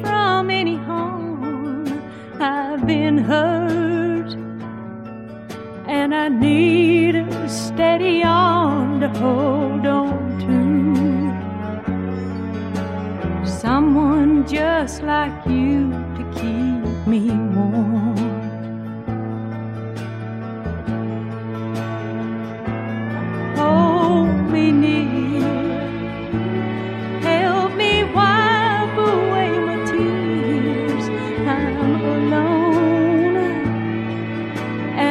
from any harm. I've been hurt, and I need a steady arm to hold on to. Someone just like you to keep me warm.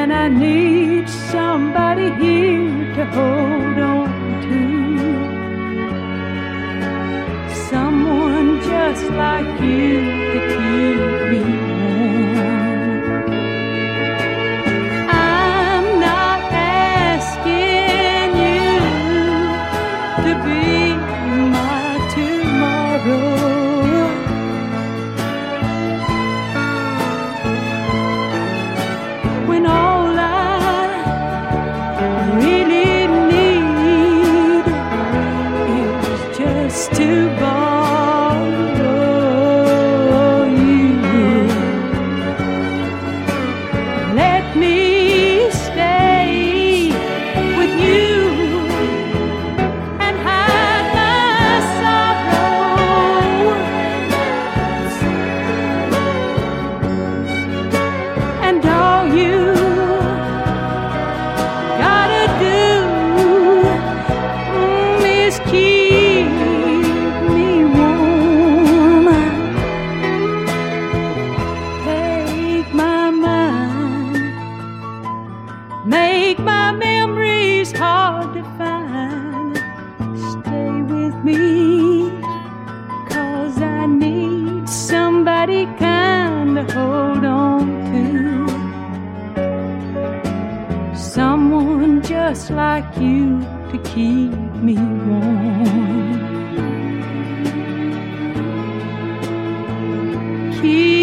And I need somebody here to hold on to. Someone just like you to keep me warm. I'm not asking you to be my tomorrow. To borrow kind to hold on to. Someone just like you to keep me warm. Keep